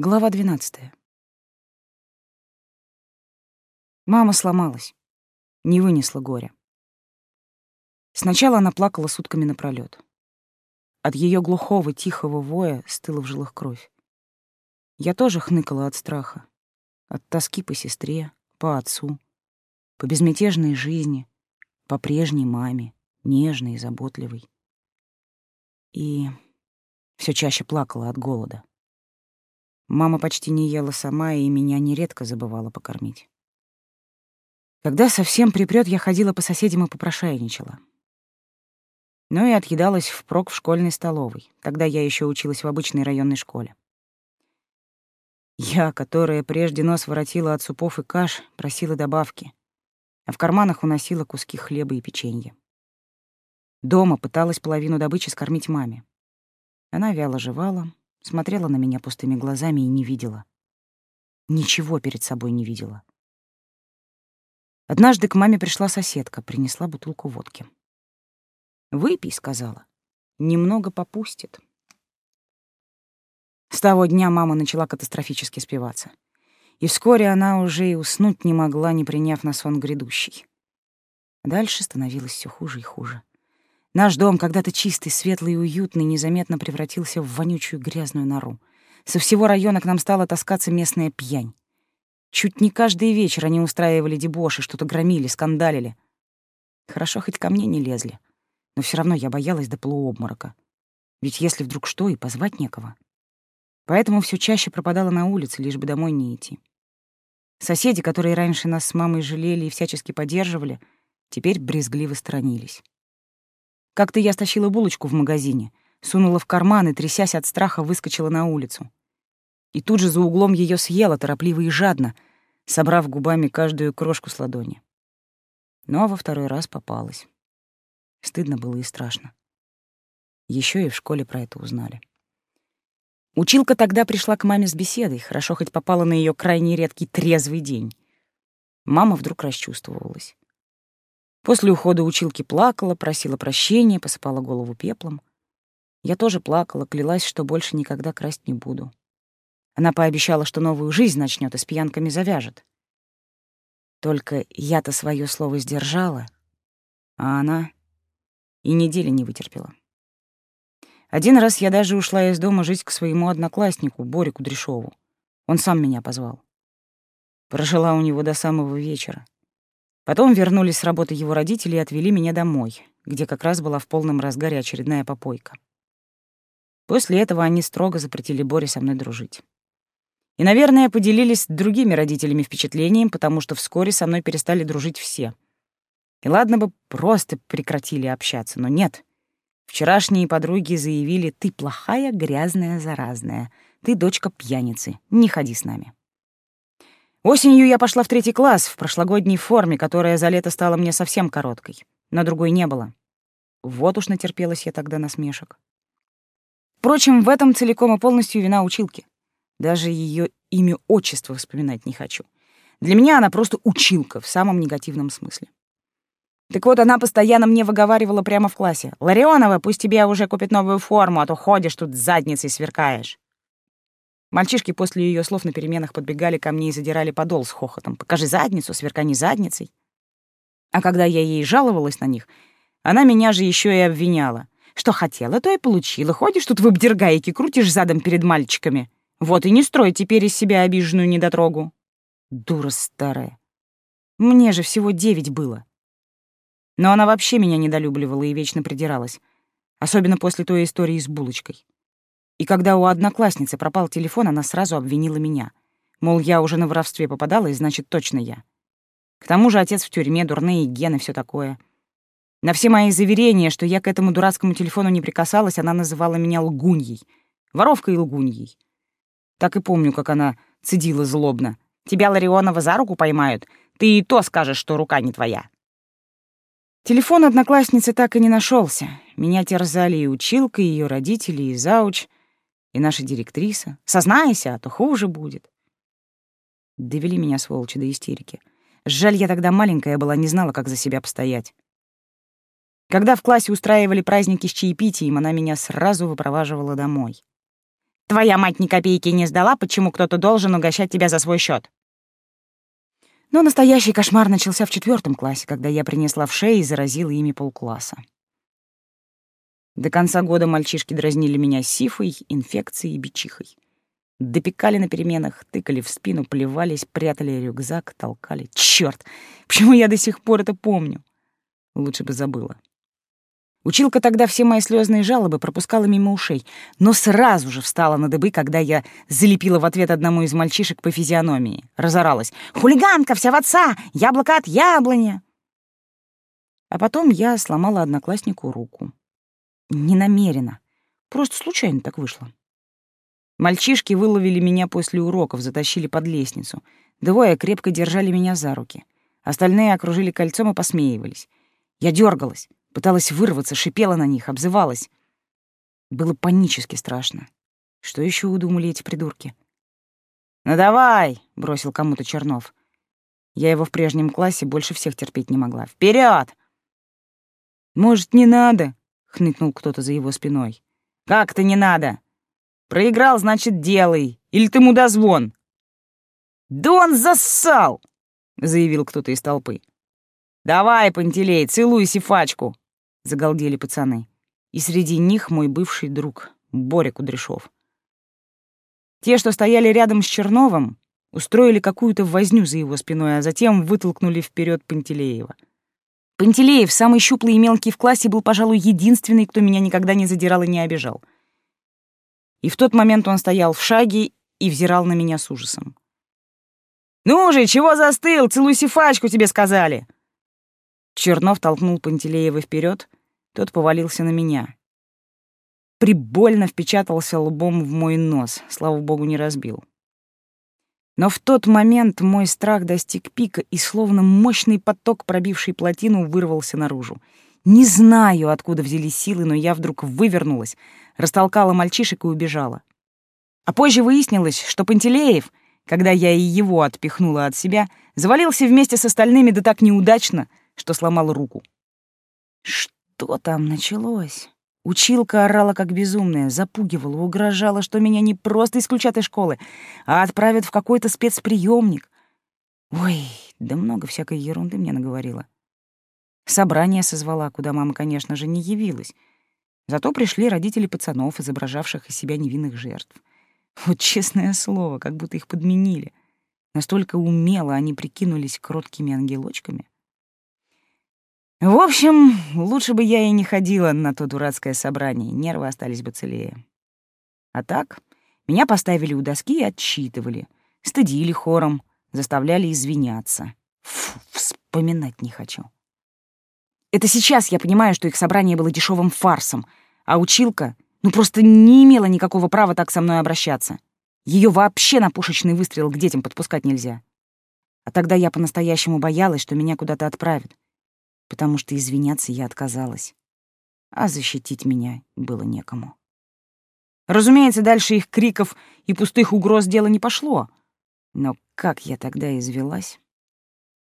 Глава 12. Мама сломалась, не вынесла горя. Сначала она плакала сутками напролёт. От ее глухого, тихого воя стыла в жилах кровь. Я тоже хныкала от страха, от тоски по сестре, по отцу, по безмятежной жизни, по прежней маме, нежной и заботливой. И все чаще плакала от голода. Мама почти не ела сама, и меня нередко забывала покормить. Когда совсем припрёт, я ходила по соседям и попрошайничала. Ну и отъедалась впрок в школьной столовой. Тогда я еще училась в обычной районной школе. Я, которая прежде нос воротила от супов и каш, просила добавки, а в карманах уносила куски хлеба и печенья. Дома пыталась половину добычи скормить маме. Она вяло жевала, смотрела на меня пустыми глазами и не видела. Ничего перед собой не видела. Однажды к маме пришла соседка, принесла бутылку водки. «Выпей», — сказала. «Немного попустит». С того дня мама начала катастрофически спиваться. И вскоре она уже и уснуть не могла, не приняв на сон грядущий. Дальше становилось все хуже и хуже. Наш дом, когда-то чистый, светлый и уютный, незаметно превратился в вонючую грязную нору. Со всего района к нам стала таскаться местная пьянь. Чуть не каждый вечер они устраивали дебоши, что-то громили, скандалили. Хорошо, хоть ко мне не лезли. Но все равно я боялась до полуобморока. Ведь если вдруг что, и позвать некого. Поэтому все чаще пропадала на улице, лишь бы домой не идти. Соседи, которые раньше нас с мамой жалели и всячески поддерживали, теперь брезгливо сторонились. Как-то я стащила булочку в магазине, сунула в карман и, трясясь от страха, выскочила на улицу. И тут же за углом ее съела, торопливо и жадно, собрав губами каждую крошку с ладони. Но во второй раз попалась. Стыдно было и страшно. Еще и в школе про это узнали. Училка тогда пришла к маме с беседой, хорошо хоть попала на ее крайне редкий трезвый день. Мама вдруг расчувствовалась. После ухода училки плакала, просила прощения, посыпала голову пеплом. Я тоже плакала, клялась, что больше никогда красть не буду. Она пообещала, что новую жизнь начнет и с пьянками завяжет. Только я-то свое слово сдержала, а она и недели не вытерпела. Один раз я даже ушла из дома жить к своему однокласснику, Боре Кудряшову. Он сам меня позвал. Прожила у него до самого вечера. Потом вернулись с работы его родители и отвели меня домой, где как раз была в полном разгаре очередная попойка. После этого они строго запретили Боре со мной дружить. И, наверное, поделились с другими родителями впечатлением, потому что вскоре со мной перестали дружить все. И ладно бы просто прекратили общаться, но нет. Вчерашние подруги заявили, ты плохая, грязная, заразная. Ты дочка пьяницы, не ходи с нами. Осенью я пошла в третий класс в прошлогодней форме, которая за лето стала мне совсем короткой, но другой не было. Вот уж натерпелась я тогда насмешек. Впрочем, в этом целиком и полностью вина училки. Даже ее имя отчество вспоминать не хочу. Для меня она просто училка в самом негативном смысле. Так вот, она постоянно мне выговаривала прямо в классе. «Ларионова, пусть тебе уже купит новую форму, а то ходишь тут с задницей сверкаешь». Мальчишки после ее слов на переменах подбегали ко мне и задирали подол с хохотом. «Покажи задницу, сверкани задницей». А когда я ей жаловалась на них, она меня же еще и обвиняла. Что хотела, то и получила. Ходишь тут в обдергайке, крутишь задом перед мальчиками. Вот и не строй теперь из себя обиженную недотрогу. Дура старая. Мне же всего девять было. Но она вообще меня недолюбливала и вечно придиралась. Особенно после той истории с булочкой. И когда у одноклассницы пропал телефон, она сразу обвинила меня. Мол, я уже на воровстве попадала, и значит, точно я. К тому же отец в тюрьме, дурные гены, все такое. На все мои заверения, что я к этому дурацкому телефону не прикасалась, она называла меня лгуньей. Воровкой и лгуньей. Так и помню, как она цедила злобно. «Тебя Ларионова за руку поймают. Ты и то скажешь, что рука не твоя». Телефон одноклассницы так и не нашелся. Меня терзали и училка, и ее родители, и зауч — и наша директриса. Сознайся, а то хуже будет. Довели меня, сволочи, до истерики. Жаль, я тогда маленькая была, не знала, как за себя постоять. Когда в классе устраивали праздники с чаепитием, она меня сразу выпроваживала домой. Твоя мать ни копейки не сдала, почему кто-то должен угощать тебя за свой счет? Но настоящий кошмар начался в четвертом классе, когда я принесла в шеи и заразила ими полкласса. До конца года мальчишки дразнили меня сифой, инфекцией и бичихой. Допекали на переменах, тыкали в спину, плевались, прятали рюкзак, толкали. Чёрт! Почему я до сих пор это помню? Лучше бы забыла. Училка тогда все мои слезные жалобы пропускала мимо ушей, но сразу же встала на дыбы, когда я залепила в ответ одному из мальчишек по физиономии. Разоралась. «Хулиганка, вся в отца! Яблоко от яблони!» А потом я сломала однокласснику руку. Не намеренно. Просто случайно так вышло. Мальчишки выловили меня после уроков, затащили под лестницу. Двое крепко держали меня за руки. Остальные окружили кольцом и посмеивались. Я дергалась. Пыталась вырваться, шипела на них, обзывалась. Было панически страшно. Что еще удумали эти придурки? «Ну давай!» — бросил кому-то Чернов. Я его в прежнем классе больше всех терпеть не могла. Вперед! «Может, не надо?» — хныкнул кто-то за его спиной. «Как-то не надо! Проиграл, значит, делай! Или ты мудозвон!» «Да он зассал!» — заявил кто-то из толпы. «Давай, Пантелей, целуй сифачку!» — загалдели пацаны. И среди них мой бывший друг, Боря Кудряшов. Те, что стояли рядом с Черновым, устроили какую-то возню за его спиной, а затем вытолкнули вперед Пантелеева. Пантелеев, самый щуплый и мелкий в классе, был, пожалуй, единственный, кто меня никогда не задирал и не обижал. И в тот момент он стоял в шаге и взирал на меня с ужасом. «Ну же, чего застыл? Целуй сифачку, тебе сказали!» Чернов толкнул Пантелеева вперед, тот повалился на меня. Прибольно впечатался лбом в мой нос, слава богу, не разбил. Но в тот момент мой страх достиг пика, и словно мощный поток, пробивший плотину, вырвался наружу. Не знаю, откуда взялись силы, но я вдруг вывернулась, растолкала мальчишек и убежала. А позже выяснилось, что Пантелеев, когда я и его отпихнула от себя, завалился вместе с остальными да так неудачно, что сломал руку. Что там началось? Училка орала как безумная, запугивала, угрожала, что меня не просто исключат из школы, а отправят в какой-то спецприемник. Ой, да много всякой ерунды мне наговорила. Собрание созвала, куда мама, конечно же, не явилась. Зато пришли родители пацанов, изображавших из себя невинных жертв. Вот честное слово, как будто их подменили. Настолько умело они прикинулись кроткими ангелочками. В общем, лучше бы я и не ходила на то дурацкое собрание, нервы остались бы целее. А так, меня поставили у доски и отчитывали, стыдили хором, заставляли извиняться. Фу, вспоминать не хочу. Это сейчас я понимаю, что их собрание было дешевым фарсом, а училка ну просто не имела никакого права так со мной обращаться. Ее вообще на пушечный выстрел к детям подпускать нельзя. А тогда я по-настоящему боялась, что меня куда-то отправят потому что извиняться я отказалась, а защитить меня было некому. Разумеется, дальше их криков и пустых угроз дело не пошло. Но как я тогда извелась?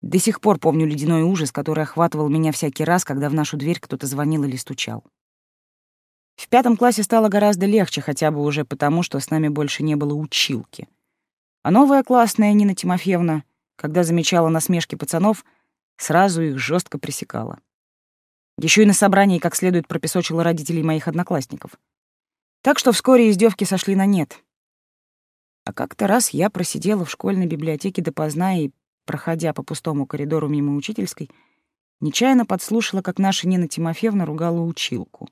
До сих пор помню ледяной ужас, который охватывал меня всякий раз, когда в нашу дверь кто-то звонил или стучал. В пятом классе стало гораздо легче, хотя бы уже потому, что с нами больше не было училки. А новая классная Нина Тимофеевна, когда замечала насмешки пацанов, сразу их жестко пресекала. Еще и на собрании как следует пропесочила родителей моих одноклассников. Так что вскоре издевки сошли на нет. А как-то раз я просидела в школьной библиотеке допоздна и, проходя по пустому коридору мимо учительской, нечаянно подслушала, как наша Нина Тимофеевна ругала училку.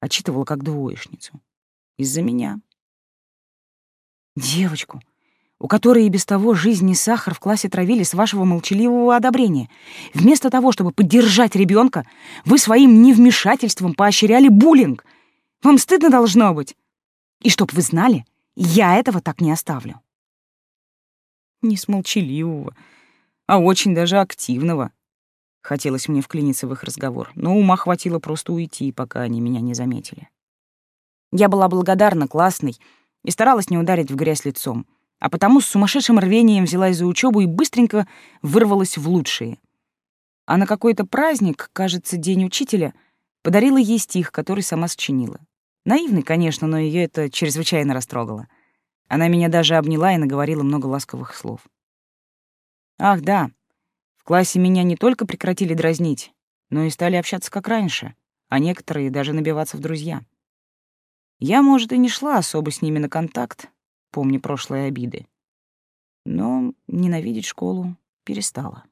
Отчитывала как двоечницу. Из-за меня. Девочку, у которой и без того жизнь и сахар в классе травили с вашего молчаливого одобрения. Вместо того, чтобы поддержать ребенка, вы своим невмешательством поощряли буллинг. Вам стыдно должно быть. И чтоб вы знали, я этого так не оставлю. Не с молчаливого, а очень даже активного. Хотелось мне вклиниться в их разговор, но ума хватило просто уйти, пока они меня не заметили. Я была благодарна классной и старалась не ударить в грязь лицом — а потому с сумасшедшим рвением взялась за учебу и быстренько вырвалась в лучшие. А на какой-то праздник, кажется, День учителя, подарила ей стих, который сама сочинила. Наивный, конечно, но ее это чрезвычайно растрогало. Она меня даже обняла и наговорила много ласковых слов. Ах, да, в классе меня не только прекратили дразнить, но и стали общаться как раньше, а некоторые даже набиваться в друзья. Я, может, и не шла особо с ними на контакт, помня прошлые обиды, но ненавидеть школу перестала.